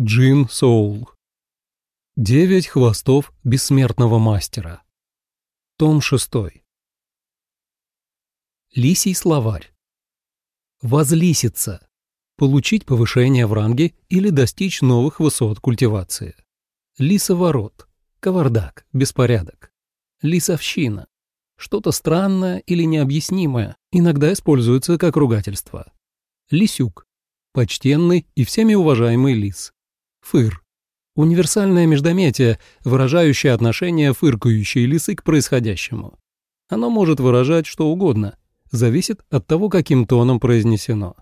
Джин Соул. Девять хвостов бессмертного мастера. Том 6. Лисий словарь. Возлиситься. Получить повышение в ранге или достичь новых высот культивации. Лисоворот. Кавардак. Беспорядок. Лисовщина. Что-то странное или необъяснимое, иногда используется как ругательство. Лисюк. Почтенный и всеми уважаемый лис. Фыр. Универсальное междометие, выражающее отношение фыркающей лисы к происходящему. Оно может выражать что угодно, зависит от того, каким тоном произнесено.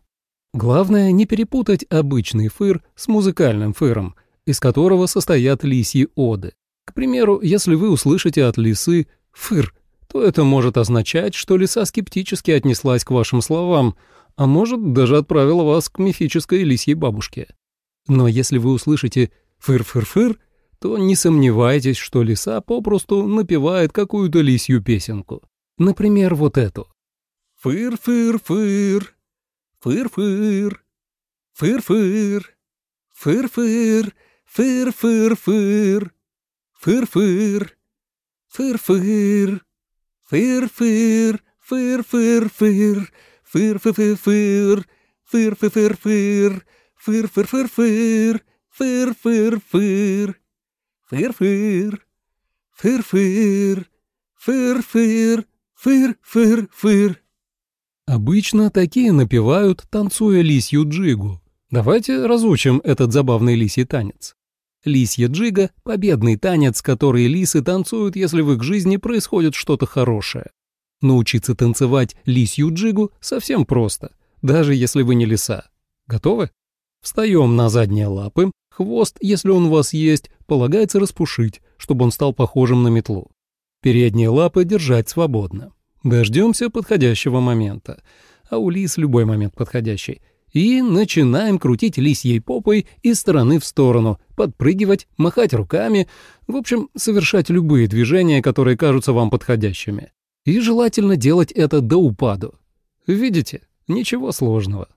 Главное не перепутать обычный фыр с музыкальным фыром, из которого состоят лисьи оды. К примеру, если вы услышите от лисы «фыр», то это может означать, что лиса скептически отнеслась к вашим словам, а может, даже отправила вас к мифической лисьей бабушке. Но если вы услышите «фыр-фыр-фыр», то не сомневайтесь, что лиса попросту напевает какую-то лисью песенку. Например, вот эту. «Фыр-фыр-фыр, фыр-фыр, фыр-фыр, фыр-фыр, фыр-фыр-фыр, фыр-фыр, фыр-фыр, фыр-фыр, фыр-фыр-фыр, фыр-фыр-фыр, фыр-фыр-фыр, Фыр-фыр-фыр-фыр, фыр-фыр-фыр, фыр-фыр, фыр-фыр, фыр-фыр, фыр-фыр-фыр. Обычно такие напевают, танцуя лисью джигу. Давайте разучим этот забавный лисий танец. Лисья джига — победный танец, который лисы танцуют, если в их жизни происходит что-то хорошее. Научиться танцевать лисью джигу совсем просто, даже если вы не лиса. Готовы? Встаем на задние лапы, хвост, если он у вас есть, полагается распушить, чтобы он стал похожим на метлу. Передние лапы держать свободно. Дождемся подходящего момента, а у лис любой момент подходящий. И начинаем крутить лисьей попой из стороны в сторону, подпрыгивать, махать руками, в общем, совершать любые движения, которые кажутся вам подходящими. И желательно делать это до упаду. Видите? Ничего сложного.